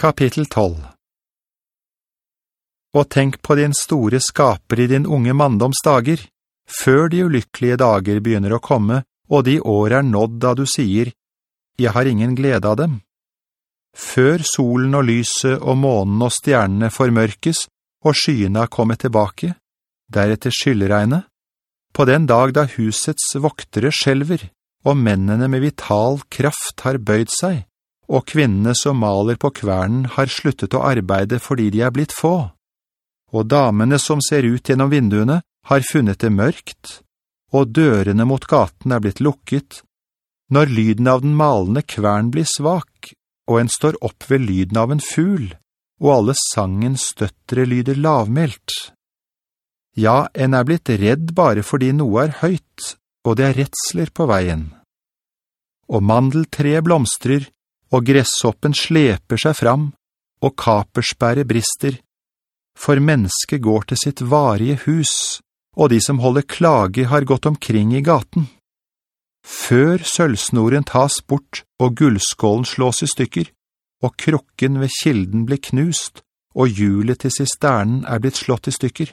Kapittel 12 Og tenk på din store skaper i din unge manndoms dager, før de ulykkelige dager begynner å komme, og de år er nådd da du sier, «Jeg har ingen glede av dem». Før solen og lyset og månen og stjernene formørkes, og skyene har kommet tilbake, deretter skylleregne, på den dag da husets voktere skjelver, og mennene med vital kraft har bøyd seg, og kvinnene som maler på kvernen har sluttet å arbeide fordi de er blitt få. Og damene som ser ut gjennom vinduene har funnet det mørkt, og dørene mot gaten er blitt lukket, når lyden av den malende kvern blir svak, og en står opp ved lyden av en ful, og alle sangens støttere lyder lavmelt. Ja, en er blitt redd bare fordi noe er høyt, og det er retsler på veien. Og mandeltre blomstrer, og gresshoppen sleper seg fram, og kapersperre brister, for mennesket går til sitt varige hus, og de som holder klage har gått omkring i gaten. Før sølvsnoren tas bort, og gullskålen slås i stykker, og krokken ved kilden blir knust, og hjulet til sisternen er blitt slått i stykker.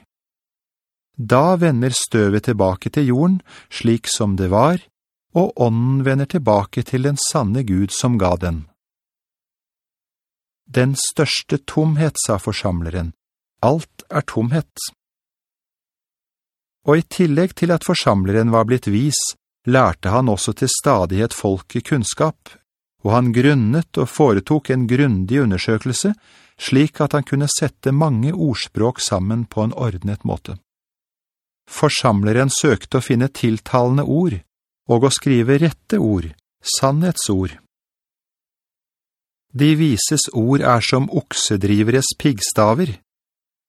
Da vender støvet tilbake til jorden, slik som det var, og ånden vender tilbake til den sanne Gud som ga den. Den største tomhet, sa forsamleren. Alt er tomhet. Og i tillegg til at forsamleren var blitt vis, lærte han også til stadighet folket kunnskap, og han grunnet og foretok en grundig undersøkelse, slik at han kunne sette mange ordspråk sammen på en ordnet måte. Forsamleren søkte å finne tiltalende ord, og å skrive rette ord, sannhetsord. De vises ord er som oksedriveres piggstaver,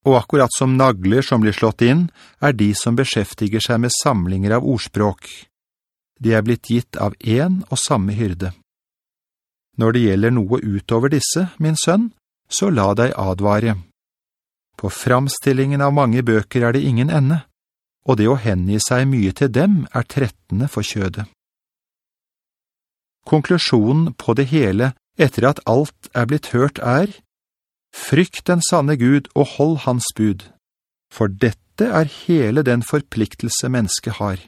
og akkurat som nagler som blir slått inn, er de som beskjeftiger seg med samlinger av ordspråk. De er blitt gitt av en og samme hyrde. Når det gjelder noe utover disse, min sønn, så la deg advare. På framstillingen av mange bøker er det ingen ende og det å hengi seg mye til dem er trettende for kjødet. Konklusjonen på det hele etter at alt er blitt hørt er «Frykt den sanne Gud og hold hans bud, for dette er hele den forpliktelse mennesket har.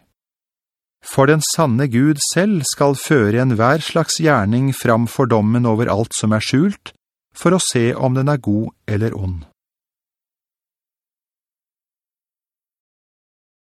For den sanne Gud selv skal føre en hver slags gjerning fram for dommen over alt som er skjult, for å se om den er god eller ond.»